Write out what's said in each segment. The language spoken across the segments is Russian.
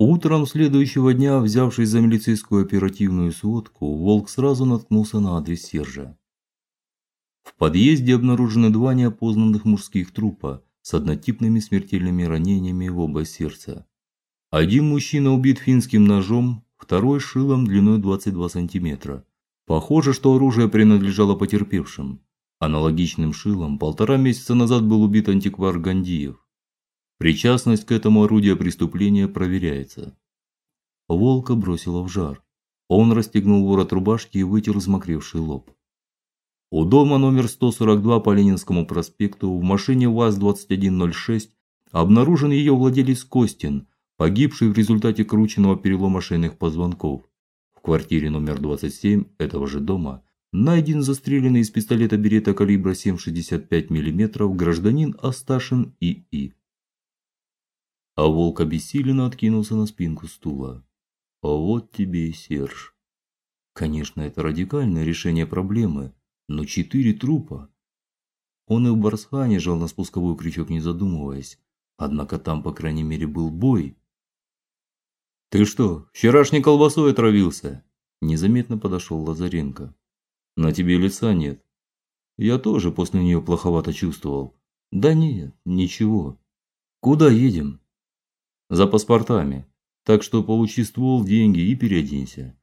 Утром следующего дня, взявшись за милицейскую оперативную сводку, Волк сразу наткнулся на адрес Сержа. В подъезде обнаружены два неопознанных мужских трупа с однотипными смертельными ранениями в оба сердца. Один мужчина убит финским ножом, второй шилом длиной 22 сантиметра. Похоже, что оружие принадлежало потерпевшим. Аналогичным шилом полтора месяца назад был убит антиквар Гандиев. Причастность к этому орудию преступления проверяется. Волка бросило в жар. Он расстегнул ворот рубашки и вытер взмокревший лоб. У дома номер 142 по Ленинскому проспекту в машине ВАЗ-2106 обнаружен ее владелец Костин, погибший в результате крученного перелома шейных позвонков. В квартире номер 27 этого же дома найден застреленный из пистолета Беретта калибра 7,65 мм гражданин Асташин И.И. А волк обессиленно откинулся на спинку стула. А вот тебе и Серж. Конечно, это радикальное решение проблемы, но четыре трупа. Он и в Барсхане жал на спусковой крючок, не задумываясь. Однако там, по крайней мере, был бой. Ты что, вчерашней колбасой отравился? Незаметно подошел Лазаренко. На тебе лица нет. Я тоже после нее плоховато чувствовал. Да нет, ничего. Куда едем? За паспортами. Так что получи ствол, деньги и переоденься.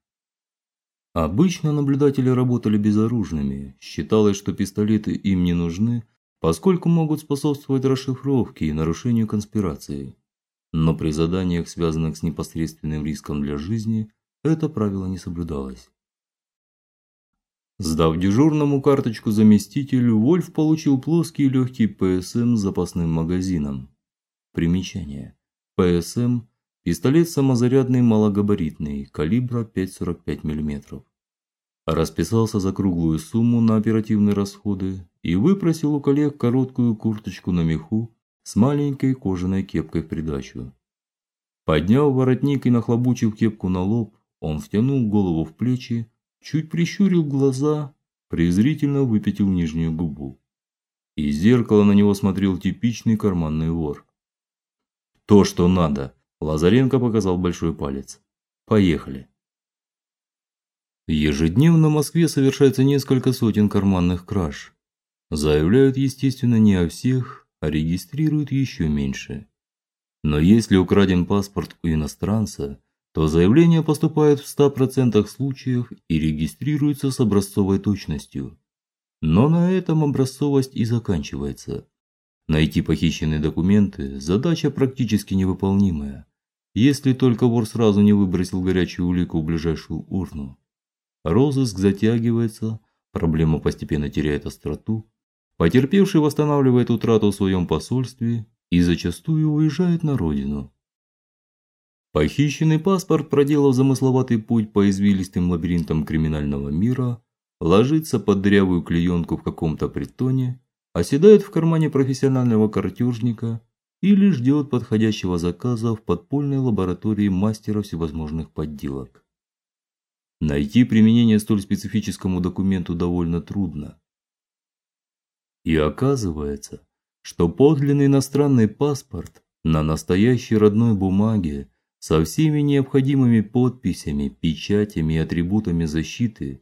Обычно наблюдатели работали безоружными. Считалось, что пистолеты им не нужны, поскольку могут способствовать расшифровке и нарушению конспирации. Но при заданиях, связанных с непосредственным риском для жизни, это правило не соблюдалось. Сдав дежурному карточку заместителю, Вольф получил плоский легкий ПСМ с запасным магазином. Примечание: ПСМ пистолет самозарядный малогабаритный, калибра 5,45 мм. Расписался за круглую сумму на оперативные расходы и выпросил у коллег короткую курточку на меху с маленькой кожаной кепкой в придачу. Подняв воротник и нахлобучив кепку на лоб, он втянул голову в плечи, чуть прищурил глаза, презрительно выпятил нижнюю губу. Из зеркала на него смотрел типичный карманный вор. То, что надо. Лазаренко показал большой палец. Поехали. Ежедневно в Москве совершается несколько сотен карманных краж. Заявляют, естественно, не о всех, а регистрируют еще меньше. Но если украден паспорт у иностранца, то заявление поступает в 100% случаев и регистрируется с образцовой точностью. Но на этом образцовость и заканчивается. Найти похищенные документы задача практически невыполнимая, если только вор сразу не выбросил горячую улику в ближайшую урну. Розыск затягивается, проблема постепенно теряет остроту, потерпевший восстанавливает утрату в своем посольстве и зачастую уезжает на родину. Похищенный паспорт, проделав замысловатый путь по извилистым лабиринтам криминального мира, ложится под дрявую клеенку в каком-то притоне оседает в кармане профессионального картежника или ждет подходящего заказа в подпольной лаборатории мастера всевозможных подделок. Найти применение столь специфическому документу довольно трудно. И оказывается, что подлинный иностранный паспорт на настоящей родной бумаге со всеми необходимыми подписями, печатями и атрибутами защиты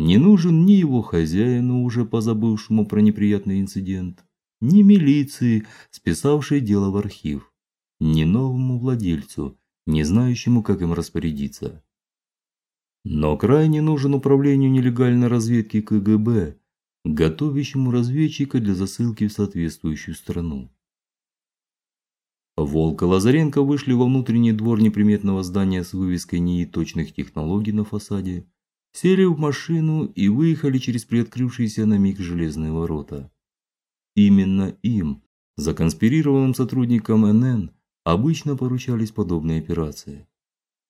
не нужен ни его хозяину, уже позабывшему про неприятный инцидент, ни милиции, списавшей дело в архив, ни новому владельцу, не знающему, как им распорядиться. Но крайне нужен управлению нелегальной разведки КГБ, готовящему разведчика для засылки в соответствующую страну. Волк и Лазаренко вышли во внутренний двор неприметного здания с вывеской НИИ точных технологий на фасаде сели в машину и выехали через приоткрывшиеся на миг железные ворота. Именно им, законспирированным сотрудникам НН, обычно поручались подобные операции.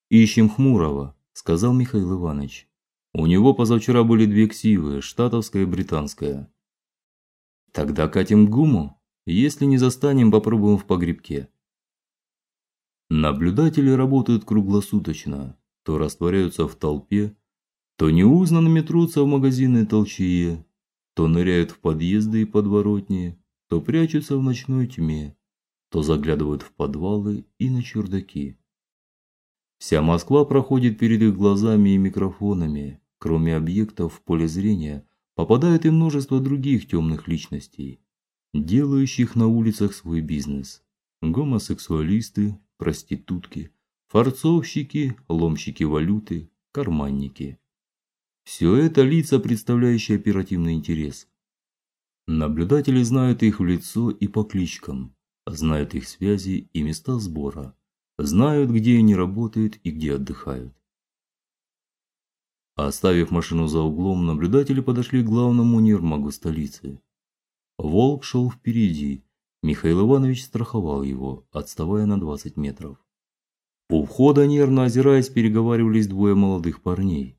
Ищем Хмурого, сказал Михаил Иванович. У него позавчера были две ксивы, штатовская и британская. Тогда катим к ГУМу. Если не застанем, попробуем в погребке. Наблюдатели работают круглосуточно, то растворяются в толпе, то неузнанными трутся в магазины толчье, то ныряют в подъезды и подворотни, то прячутся в ночной тьме, то заглядывают в подвалы и на чердаки. Вся Москва проходит перед их глазами и микрофонами. Кроме объектов в поле зрения попадает и множество других темных личностей, делающих на улицах свой бизнес. Гомосексуалисты, проститутки, фарцовщики, ломщики валюты, карманники. Все это лица, представляющие оперативный интерес. Наблюдатели знают их в лицо и по кличкам, знают их связи и места сбора, знают, где они работают и где отдыхают. Оставив машину за углом, наблюдатели подошли к главному универмагу столицы. Волк шел впереди. Михаил Иванович страховал его, отставая на 20 метров. У входа нервно озираясь, переговаривались двое молодых парней.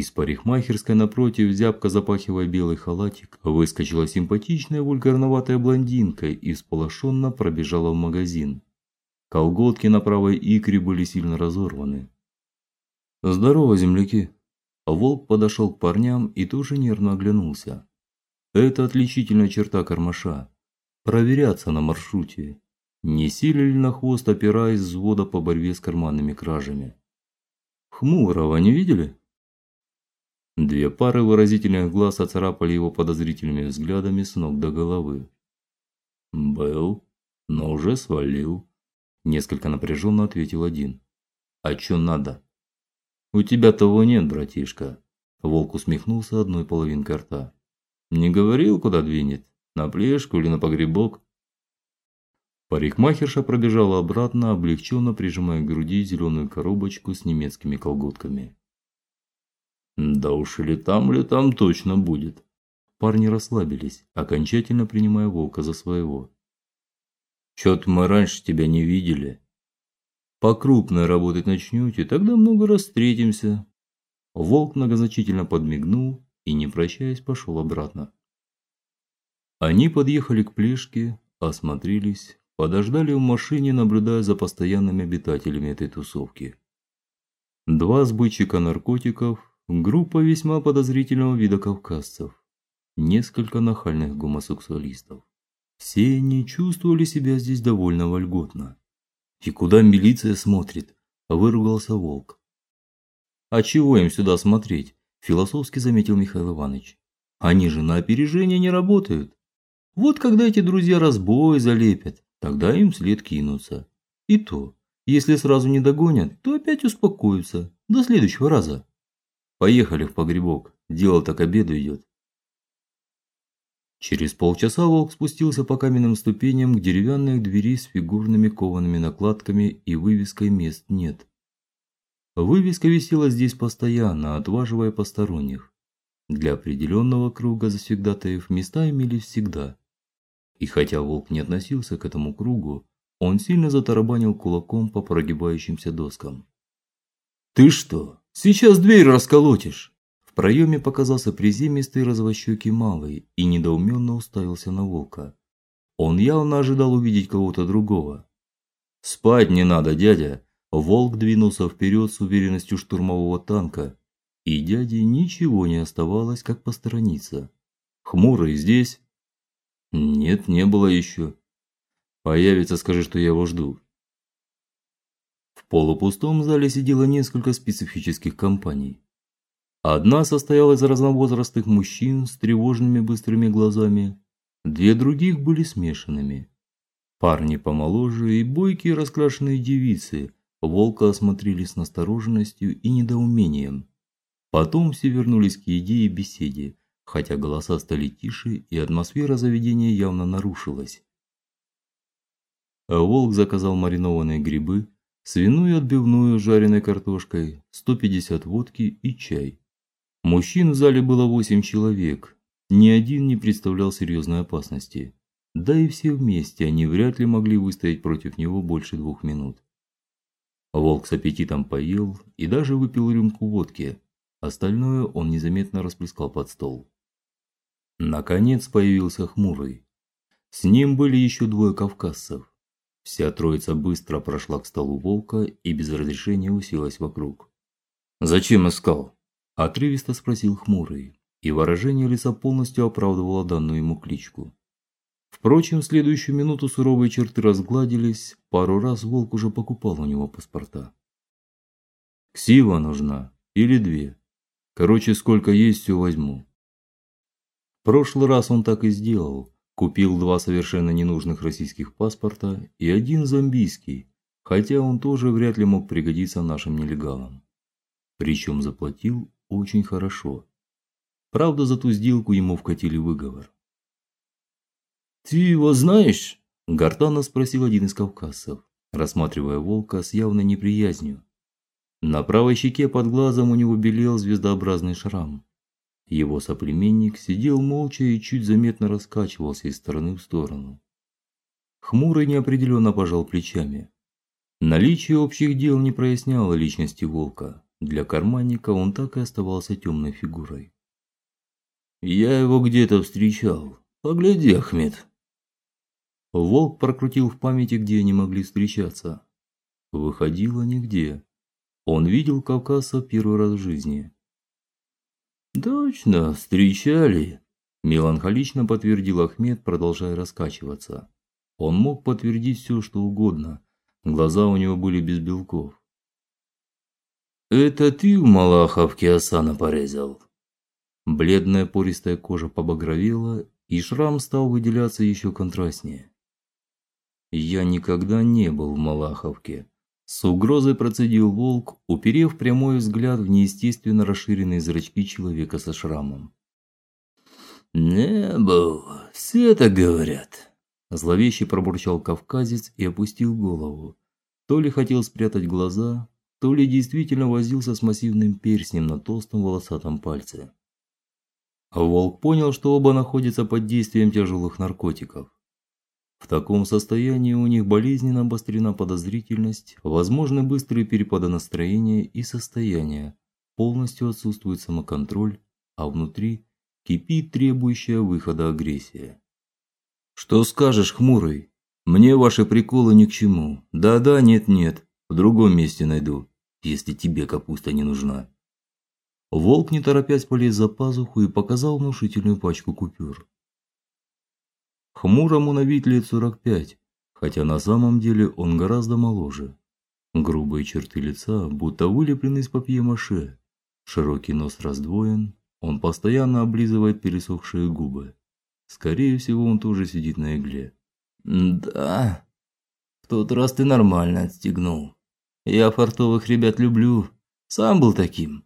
Из парикмахерской напротив, зябко запахивая белый халатик, выскочила симпатичная вульгарноватая блондинка и всполошенно пробежала в магазин. Колготки на правой икре были сильно разорваны. Здорово, земляки. Волк подошел к парням и тоже нервно оглянулся. Это отличительная черта кармаша проверяться на маршруте. Не сильно ли на хвост опираясь взвода по борьбе с карманными кражами. Хмурого не видели? Две пары выразительных глаз оцарапали его подозрительными взглядами с ног до головы. "Был, но уже свалил", несколько напряженно ответил один. "А что надо?" "У тебя того нет, братишка", волк усмехнулся одной половинкой рта. "Не говорил, куда двинет? На плешку или на погребок?" Парикмахерша пробежала обратно, облегченно прижимая к груди зеленую коробочку с немецкими колготками. Да уж или там, или там точно будет. Парни расслабились, окончательно принимая волка за своего. Чё-то мы раньше тебя не видели. По крупной работать начнёте, тогда много раз встретимся. Волк многозначительно подмигнул и, не прощаясь, пошёл обратно. Они подъехали к плешке, осмотрелись, подождали в машине, наблюдая за постоянными обитателями этой тусовки. Два сбытчика наркотиков Группа весьма подозрительного вида кавказцев, несколько нахальных гомосексуалистов. Все они чувствовали себя здесь довольно вольготно. И куда милиция смотрит? выругался Волк. А чего им сюда смотреть? философски заметил Михаил Иванович. Они же на опережение не работают. Вот когда эти друзья разбой залепят, тогда им след кинутся. И то, если сразу не догонят, то опять успокоятся до следующего раза. Поехали в погребок. Дело-то к обеду идет. Через полчаса волк спустился по каменным ступеням к деревянной двери с фигурными коваными накладками и вывеской мест нет. Вывеска висела здесь постоянно, отваживая посторонних. Для определенного круга завсегдатаев места имелись всегда. И хотя волк не относился к этому кругу, он сильно затарабанил кулаком по прогибающимся доскам. Ты что, Сейчас дверь расколотишь. В проеме показался приземистый развощёкий малый и недоуменно уставился на волка. Он явно ожидал увидеть кого-то другого. Спать не надо, дядя. Волк двинулся вперед с уверенностью штурмового танка, и дяде ничего не оставалось, как посторониться. Хмурый здесь? Нет, не было еще. Появится, скажи, что я его жду полупустом зале сидело несколько специфических компаний. Одна состояла из разновозрастных мужчин с тревожными быстрыми глазами, две других были смешанными. Парни помоложе и бойкие раскрашенные девицы волка осмотрели с настороженностью и недоумением. Потом все вернулись к еде и беседе, хотя голоса стали тише и атмосфера заведения явно нарушилась. Волк заказал маринованные грибы, свиную отбивную с жареной картошкой, 150 водки и чай. Мужчин в зале было восемь человек. Ни один не представлял серьезной опасности. Да и все вместе они вряд ли могли выстоять против него больше двух минут. Волк с аппетитом поел и даже выпил рюмку водки. Остальное он незаметно расплескал под стол. Наконец появился хмурый. С ним были еще двое кавказцев. Вся троица быстро прошла к столу волка и без разрешения уселась вокруг. "Зачем искал?" отрывисто спросил хмурый, и выражение лица полностью оправдывало данную ему кличку. Впрочем, в следующую минуту суровые черты разгладились, пару раз волк уже покупал у него паспорта. Ксива нужна или две. Короче, сколько есть, все возьму. В прошлый раз он так и сделал. Купил два совершенно ненужных российских паспорта и один зомбийский, хотя он тоже вряд ли мог пригодиться нашим нелегалам. Причем заплатил очень хорошо. Правда, за ту сделку ему вкатили выговор. Ты его знаешь? гортанно спросил один из кавказцев, рассматривая волка с явной неприязнью. На правой щеке под глазом у него белел звездообразный шрам. Его соплеменник сидел молча и чуть заметно раскачивался из стороны в сторону. Хмурый неопределенно пожал плечами. Наличие общих дел не проясняло личности волка. Для карманника он так и оставался темной фигурой. Я его где-то встречал. Погляди, Ахмед. Волк прокрутил в памяти, где они могли встречаться. Выходило нигде. Он видел Кавказа первый раз в жизни. Точно, встречали, меланхолично подтвердил Ахмед, продолжая раскачиваться. Он мог подтвердить все, что угодно. Глаза у него были без белков. Это ты в Малаховке Асана порезал? Бледная пористая кожа побагровела, и шрам стал выделяться еще контрастнее. Я никогда не был в Малаховке, с угрозой процедил волк, уперев прямой взгляд в неестественно расширенные зрачки человека со шрамом. "Не был, все так говорят", зловеще пробурчал кавказец и опустил голову. То ли хотел спрятать глаза, то ли действительно возился с массивным перстнем на толстом волосатом пальце. Волк понял, что оба находятся под действием тяжелых наркотиков. В таком состоянии у них болезненно обострена подозрительность, возможны быстрые перепады настроения и состояния, полностью отсутствует самоконтроль, а внутри кипит требующая выхода агрессия. Что скажешь, хмурый? Мне ваши приколы ни к чему. Да-да, нет-нет, в другом месте найду, если тебе капуста не нужна. Волк не торопясь полез за пазуху и показал внушительную пачку купюр. Хмурому на вид лет 45, хотя на самом деле он гораздо моложе. Грубые черты лица будто вылеплены из папье-маше. Широкий нос раздвоен, он постоянно облизывает пересохшие губы. Скорее всего, он тоже сидит на игле. Да. В тот раз ты нормально отстегнул. Я фартовых ребят люблю. Сам был таким.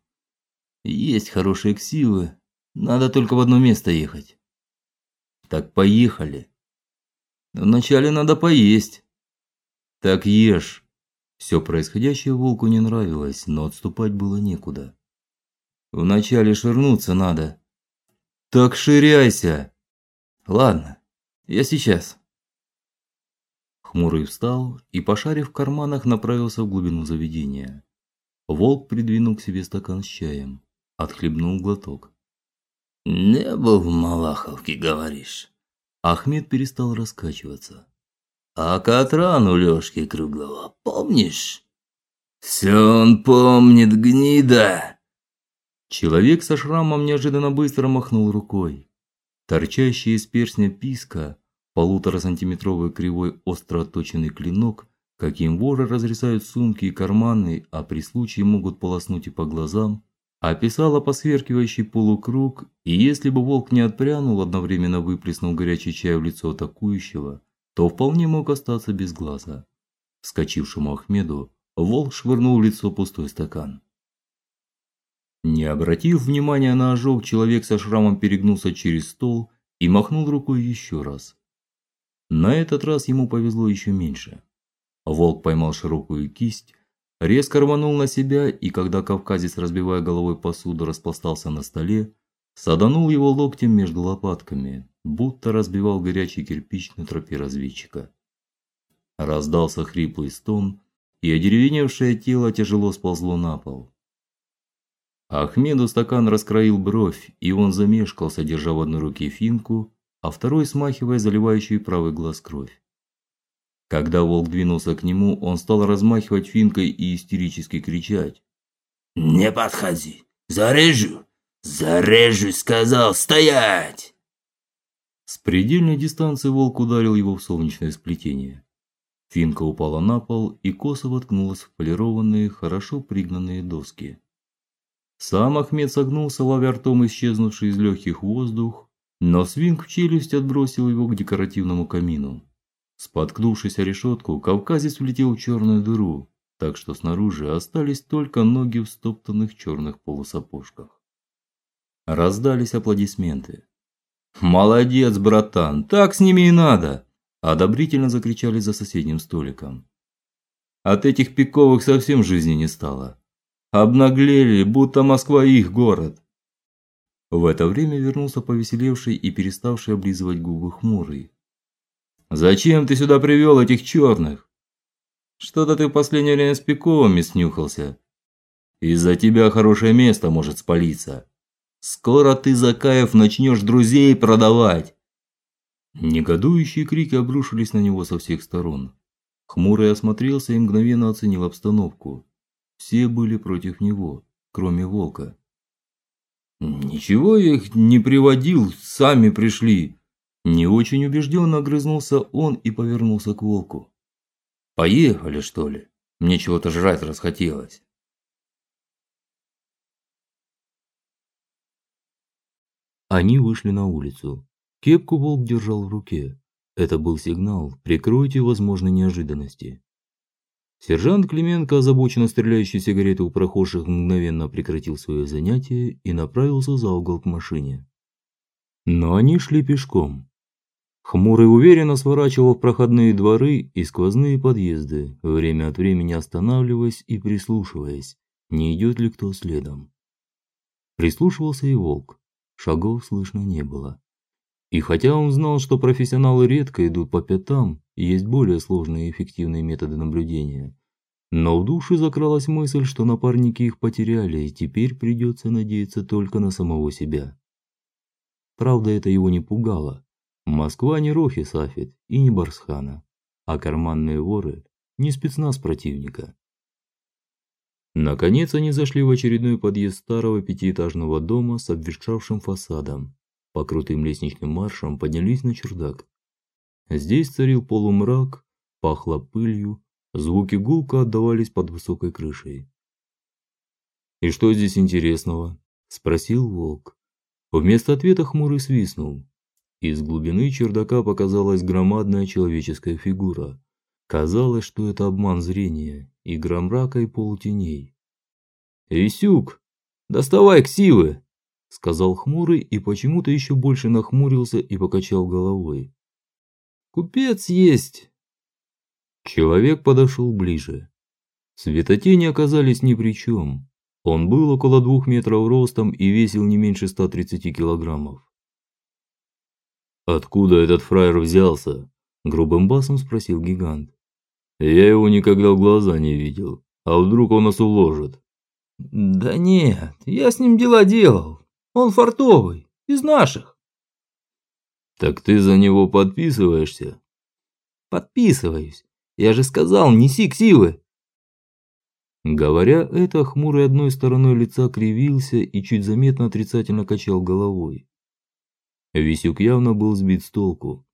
Есть хорошие ксивы. Надо только в одно место ехать. Так поехали. Вначале надо поесть. Так ешь. Все происходящее волку не нравилось, но отступать было некуда. Вначале ширнуться надо. Так ширяйся. Ладно, я сейчас. Хмурый встал и, пошарив в карманах, направился в глубину заведения. Волк придвинул к себе стакан с чаем, отхлебнул глоток. Не был в Малаховке, говоришь? Ахмед перестал раскачиваться. А Катран у Лёшки Круглого, помнишь? Все он помнит, гнида. Человек со шрамом неожиданно быстро махнул рукой. Торчащий из перстня писка, полуторасантиметровый кривой остро отточенный клинок, каким воры разрезают сумки и карманы, а при случае могут полоснуть и по глазам, описала посверкивающий полукруг, и если бы волк не отпрянул, одновременно выплеснув горячий чай в лицо атакующего, то вполне мог остаться без глаза. Вскочившему Ахмеду волк швырнул в лицо пустой стакан. Не обратив внимания на ожог, человек со шрамом перегнулся через стол и махнул рукой еще раз. На этот раз ему повезло еще меньше. Волк поймал широкую кисть, резко рванул на себя, и когда кавказец, разбивая головой посуду, распластался на столе, саданул его локтем между лопатками, будто разбивал горячий кирпич на тропе разведчика. Раздался хриплый стон, и одеревеневшее тело тяжело сползло на пол. Ахмеду стакан раскроил бровь, и он замешкался, держа в одной руке финку, а второй смахивая заливающую правый глаз кровь. Когда волк двинулся к нему, он стал размахивать финкой и истерически кричать: "Не подходи! Зарежу! Зарежу, сказал, стоять!" С предельной дистанции волк ударил его в солнечное сплетение. Финка упала на пол и косо воткнулась в полированные, хорошо пригнанные доски. Сам Ахмед согнулся, ловя ртом исчезнувший из легких воздух, но свинг в челюсть отбросил его к декоративному камину. Споткнувшись о решетку, кавказец влетел в черную дыру, так что снаружи остались только ноги в стоптанных черных полусапожках. Раздались аплодисменты. Молодец, братан, так с ними и надо, одобрительно закричали за соседним столиком. От этих пиковых совсем жизни не стало. Обнаглели, будто Москва их город. В это время вернулся повеселевший и переставший облизывать губы хмурый. Зачем ты сюда привел этих черных?» Что-то ты в последнее время с пиковыми снюхался. Из-за тебя хорошее место может спалиться. Скоро ты Закаев начнешь друзей продавать. Негодующие крики обрушились на него со всех сторон. Хмурый осмотрелся и мгновенно оценил обстановку. Все были против него, кроме волка. Ничего я их не приводил, сами пришли. Не очень убежденно огрызнулся он и повернулся к волку. Поехали, что ли? Мне чего-то жрать расхотелось. Они вышли на улицу. Кепку волк держал в руке. Это был сигнал: прикройте возможные неожиданности. Сержант Клименко, озабоченно стреляющий сигареты у прохожих, мгновенно прекратил свое занятие и направился за угол к машине. Но они шли пешком. Хмурый уверенно сворачивал в проходные дворы и сквозные подъезды, время от времени останавливаясь и прислушиваясь, не идет ли кто следом. Прислушивался и волк. Шагов слышно не было. И хотя он знал, что профессионалы редко идут по пятам, есть более сложные и эффективные методы наблюдения, но в душе закралась мысль, что напарники их потеряли, и теперь придется надеяться только на самого себя. Правда, это его не пугало. Москва не Рохи Сафит и не Барсхана, а карманные воры не спецназ противника. Наконец они зашли в очередной подъезд старого пятиэтажного дома с обветшавшим фасадом. По крутым лестничным маршам поднялись на чердак. Здесь царил полумрак, пахло пылью, звуки гулко отдавались под высокой крышей. И что здесь интересного? спросил волк. Вместо ответа хмурый свистнул. Из глубины чердака показалась громадная человеческая фигура. Казалось, что это обман зрения, игра мрака и полутеней. "Исюк, доставай ксивы", сказал хмурый и почему-то еще больше нахмурился и покачал головой. Купец есть. Человек подошел ближе. Светотени оказались ни при чем. Он был около двух метров ростом и весил не меньше 130 килограммов. Откуда этот фраер взялся? грубым басом спросил гигант. Я его никогда в глаза не видел. А вдруг он нас уложит? Да нет, я с ним дела делал. Он фартовый, из наших. Так ты за него подписываешься? Подписываюсь. Я же сказал, неси ксивы. Говоря это, хмурый одной стороной лица кривился и чуть заметно отрицательно качал головой. Висюк явно был сбит с толку.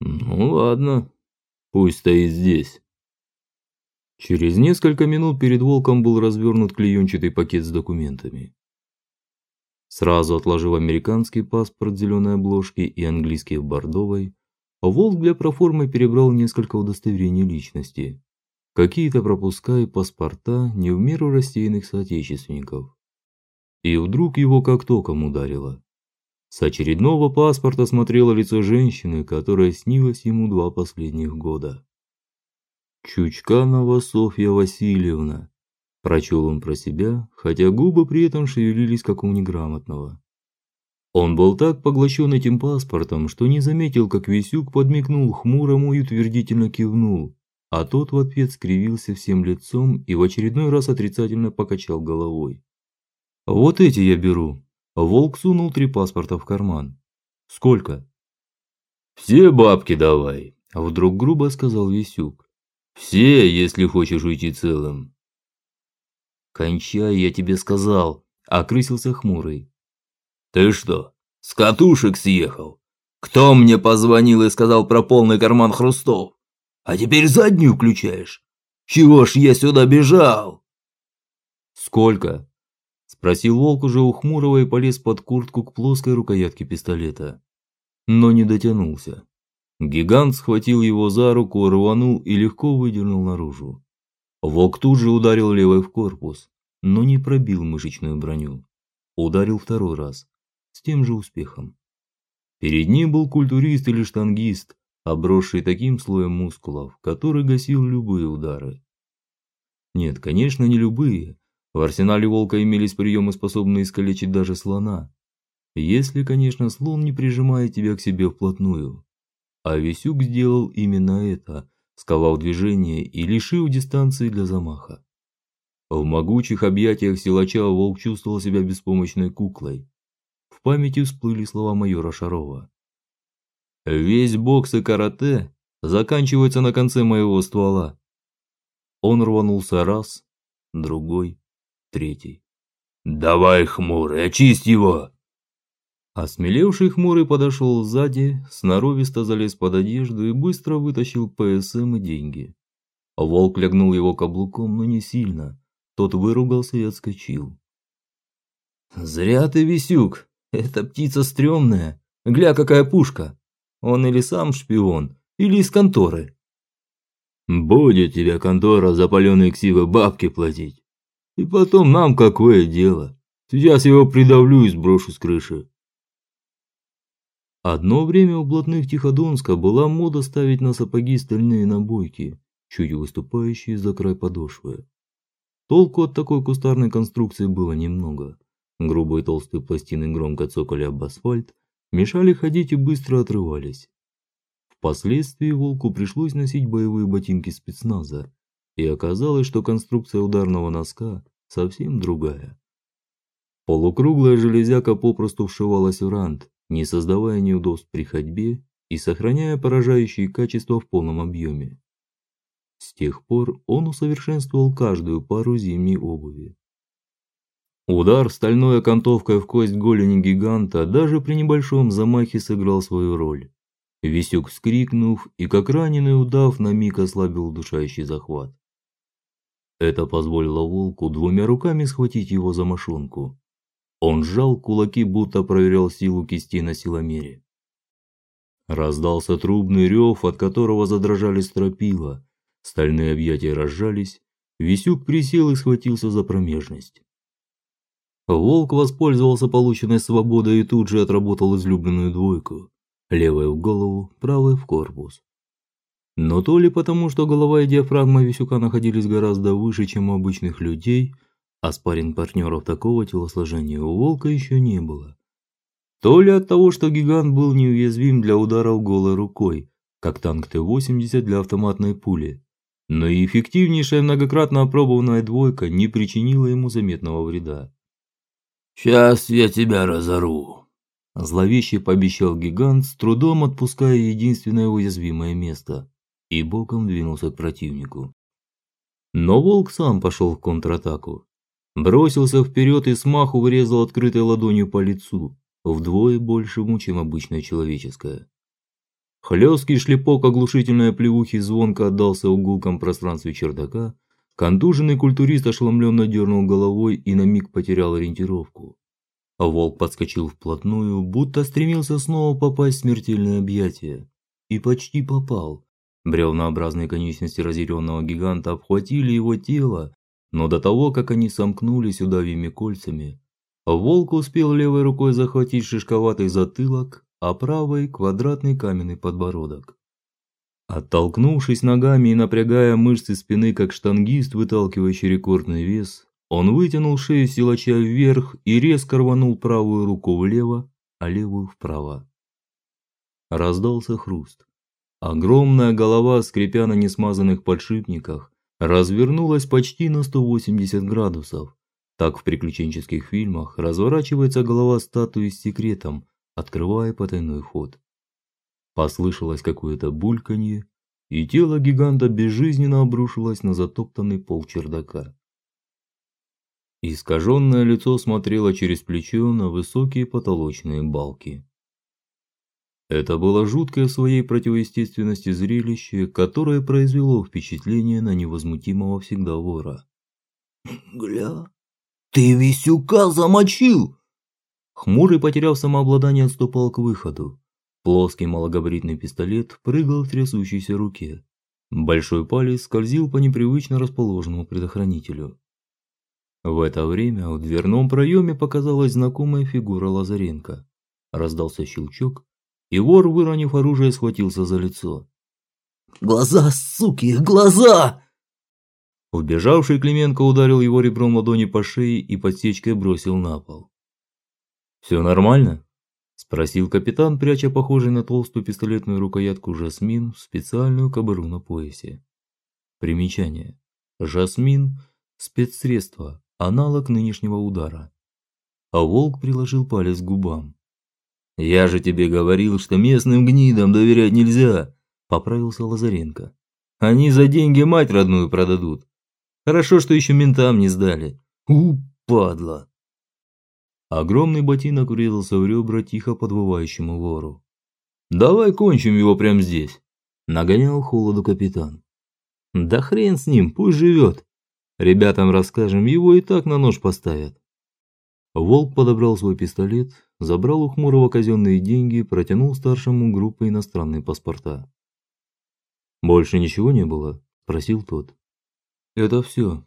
Ну ладно, пусть стоит здесь. Через несколько минут перед волком был развернут клеенчатый пакет с документами. Сразу отложив американский паспорт зеленой обложке и английский в бордовой, волк для проформы перебрал несколько удостоверений личности, какие-то пропуска и паспорта не в меру рассеянных соотечественников. И вдруг его как током ударило. С очередного паспорта смотрело лицо женщины, которая снилась ему два последних года. Чучканова Софья Васильевна, прочел он про себя, хотя губы при этом шевелились как у неграмотного. Он был так поглощен этим паспортом, что не заметил, как Висюк подмигнул хмурому и утвердительно кивнул, а тот в ответ скривился всем лицом и в очередной раз отрицательно покачал головой. Вот эти я беру, Волк сунул три паспорта в карман. Сколько? Все бабки давай, вдруг грубо сказал Висюк. Все, если хочешь уйти целым. Кончай, я тебе сказал, окрысился хмурый. Ты что, с катушек съехал? Кто мне позвонил и сказал про полный карман хрустов? А теперь заднюю включаешь? Чего ж я сюда бежал? Сколько? Спросил волк уже у хмурого и полез под куртку к плоской рукоятке пистолета, но не дотянулся. Гигант схватил его за руку, рванул и легко выдернул наружу. Волк тут же ударил левой в корпус, но не пробил мышечную броню. Ударил второй раз, с тем же успехом. Перед ним был культурист или штангист, обросший таким слоем мускулов, который гасил любые удары. Нет, конечно, не любые. В арсенале волка имелись приемы, способные искалечить даже слона. Если, конечно, слон не прижимает тебя к себе вплотную. А Висюк сделал именно это, сковал движение и лишил дистанции для замаха. В могучих объятиях силача волк чувствовал себя беспомощной куклой. В памяти всплыли слова майора Шарова. Весь бокс и карате заканчивается на конце моего ствола. Он рванулся раз, другой, третий. Давай, хмурый, очисть его. Осмелевший хмурый подошел сзади, сноровисто залез под одежду и быстро вытащил ПСМ и деньги. Волк лягнул его каблуком, но не сильно. Тот выругался и отскочил. Зря ты, Висюк. Эта птица стрёмная. Гля, какая пушка. Он или сам шпион, или из конторы. Будет тебе контора за палёные ксивы бабки платить. И потом нам какое дело? Сейчас его придавлю и сброшу с крыши. Одно время у блатных Тиходонска была мода ставить на сапоги стальные набойки, чуть выступающие за край подошвы. Толку от такой кустарной конструкции было немного. Грубые толстые пластины громко цокали об асфальт, мешали ходить и быстро отрывались. Впоследствии волку пришлось носить боевые ботинки спецназа, и оказалось, что конструкция ударного носка совсем другая. Полукруглая железяка попросту вшивалась в рант, не создавая неудобств при ходьбе и сохраняя поражающие качества в полном объеме. С тех пор он усовершенствовал каждую пару зимней обуви. Удар стальной окантовкой в кость голени гиганта даже при небольшом замахе сыграл свою роль. Висюк вскрикнув и как раненый удав на миг ослабил удушающий захват. Это позволило волку двумя руками схватить его за мошонку. Он сжал кулаки, будто проверял силу кисти на силомере. Раздался трубный рев, от которого задрожали стропила. Стальные объятия разжались, Висюк присел и схватился за промежность. Волк воспользовался полученной свободой и тут же отработал излюбленную двойку: левая в голову, правая в корпус. Но то ли потому, что голова и диафрагма Висюка находились гораздо выше, чем у обычных людей, а спарринг-партнеров такого телосложения у волка еще не было. То ли от того, что гигант был неуязвим для ударов голой рукой, как танк Т-80 для автоматной пули, но и эффективнейшая многократно опробованная двойка не причинила ему заметного вреда. Сейчас я тебя разору, зловеще пообещал гигант, с трудом отпуская единственное уязвимое место, и боком двинулся к противнику. Но волк сам пошел в контратаку бросился вперед и смаху врезал открытой ладонью по лицу, вдвое большему, чем обычное человеческое. Хлесткий шлепок оглушительной плевухи звонко отдался в гулком пространстве чердака. Контуженный культурист ошеломленно дернул головой и на миг потерял ориентировку. Волк подскочил вплотную, будто стремился снова попасть в смертельное объятие, и почти попал. Бревнообразные конечности разъяренного гиганта обхватили его тело, но до того, как они сомкнулись удавьими кольцами, волк успел левой рукой захватить шишковатый затылок, а правой квадратный каменный подбородок. Оттолкнувшись ногами и напрягая мышцы спины, как штангист, выталкивающий рекордный вес, он вытянул шею силача вверх и резко рванул правую руку влево, а левую вправо. Раздался хруст. Огромная голова, скрипя на несмазанных подшипниках, развернулась почти на 180 градусов. Так в приключенческих фильмах разворачивается голова статуи с секретом, открывая потайной ход. Послышалось какое-то бульканье, и тело гиганта безжизненно обрушилось на затоптанный пол чердака. Искаженное лицо смотрело через плечо на высокие потолочные балки. Это было жуткое в своей противоестественности зрелище, которое произвело впечатление на невозмутимого всегда вора. Гля, ты Висюка замочил. Хмурый, потеряв самообладание, отступал к выходу. Плоский малогабаритный пистолет прыгал в трясущейся руке. Большой палец скользил по непривычно расположенному предохранителю. В это время в дверном проеме показалась знакомая фигура Лазаренко. Раздался щелчок, и вор, выронив оружие, схватился за лицо. Глаза, суки, глаза! Убежавший Клименко ударил его ребром ладони по шее и подсечкой бросил на пол. «Все нормально? спросил капитан, пряча похожий на толстую пистолетную рукоятку жасмин в специальную кобуру на поясе. Примечание: жасмин спецсредство, аналог нынешнего удара. А волк приложил палец к губам. Я же тебе говорил, что местным гнидам доверять нельзя, поправился Лазаренко. Они за деньги мать родную продадут. Хорошо, что еще ментам не сдали. У, падла. Огромный ботинок врезался в ребра тихо подвывающему вору. Давай кончим его прямо здесь, нагонял холоду капитан. Да хрен с ним, пусть живет. Ребятам расскажем, его и так на нож поставят. Волк подобрал свой пистолет, забрал у хмурого казенные деньги и протянул старшему группы иностранные паспорта. Больше ничего не было, спросил тот. Это все.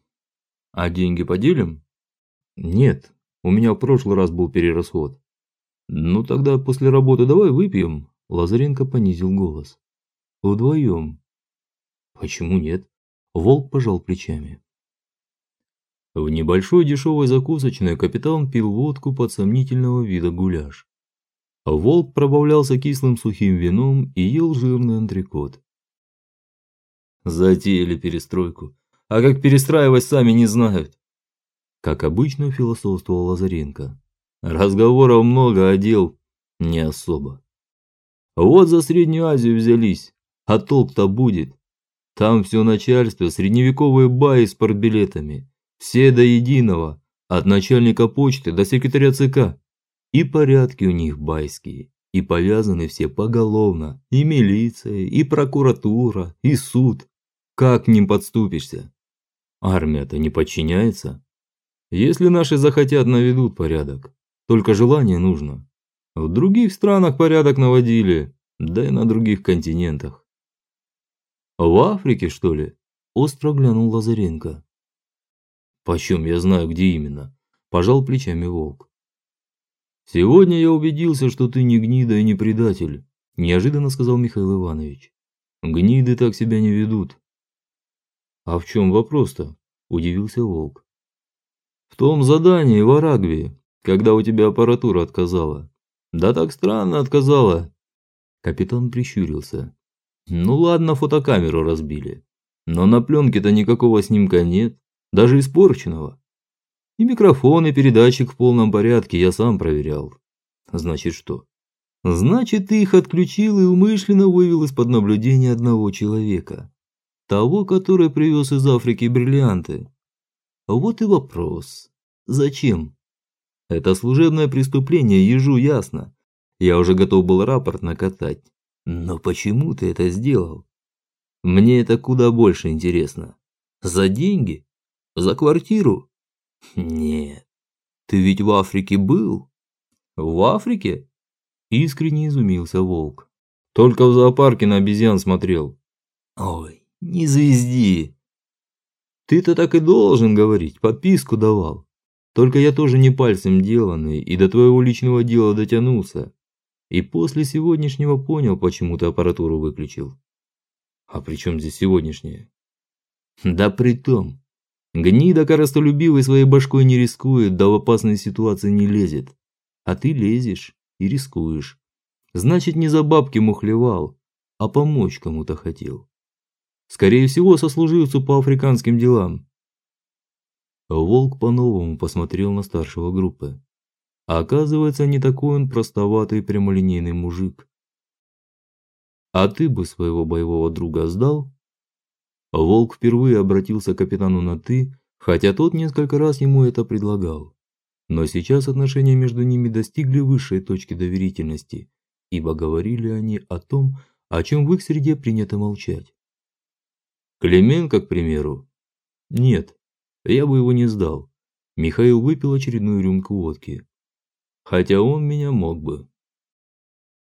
А деньги поделим? Нет, у меня в прошлый раз был перерасход. Ну тогда после работы давай выпьем, Лазаренко понизил голос. Вдвоем». Почему нет? Волк пожал плечами. В небольшой дешевой закусочной капитан пил водку под сомнительного вида гуляш. Волк пробавлялся кислым сухим вином и ел жирный антрекот. Затеяли перестройку, а как перестраивать сами не знают. Как обычно философствовал Лазаренко. Разговоров много, а дел не особо. Вот за Среднюю Азию взялись, а толк-то будет. Там все начальство средневековые баи с портбилетами. Все до единого, от начальника почты до секретаря ЦК. И порядки у них байские, и повязаны все поголовно, и милиция, и прокуратура, и суд. Как к ним подступишься? Армия-то не подчиняется. Если наши захотят, наведут порядок. Только желание нужно. В других странах порядок наводили, да и на других континентах. В Африке, что ли? Остро глянул Лазаренко. Почем я знаю, где именно? Пожал плечами Волк. Сегодня я убедился, что ты не гнида и не предатель, неожиданно сказал Михаил Иванович. Гниды так себя не ведут. А в чем вопрос-то? удивился Волк. В том задании в Арагве, когда у тебя аппаратура отказала. Да так странно отказала. Капитан прищурился. Ну ладно, фотокамеру разбили. Но на пленке-то никакого снимка нет даже испорченного. И микрофон, и передатчик в полном порядке, я сам проверял. Значит что? Значит, ты их отключил и умышленно вывел из-под наблюдения одного человека, того, который привез из Африки бриллианты. Вот и вопрос. Зачем? Это служебное преступление, ежу ясно. Я уже готов был рапорт накатать. Но почему ты это сделал? Мне это куда больше интересно. За деньги? За квартиру? Нет. Ты ведь в Африке был? В Африке? Искренне изумился волк. Только в зоопарке на обезьян смотрел. Ой, не звезди. Ты-то так и должен говорить, подписку давал. Только я тоже не пальцем деланный и до твоего личного дела дотянулся. И после сегодняшнего понял, почему ты аппаратуру выключил. А при чем здесь сегодняшнее? Да при том, Гнида коростолюбивый своей башкой не рискует, да в опасные ситуации не лезет. А ты лезешь и рискуешь. Значит, не за бабки мухлевал, а помочь кому-то хотел. Скорее всего, сослуживцу по африканским делам. Волк по-новому посмотрел на старшего группы. А оказывается, не такой он простоватый прямолинейный мужик. А ты бы своего боевого друга сдал? Волк впервые обратился к капитану на ты, хотя тот несколько раз ему это предлагал. Но сейчас отношения между ними достигли высшей точки доверительности, ибо говорили они о том, о чем в их среде принято молчать. Клименко, к примеру? Нет, я бы его не сдал. Михаил выпил очередную рюмку водки. Хотя он меня мог бы.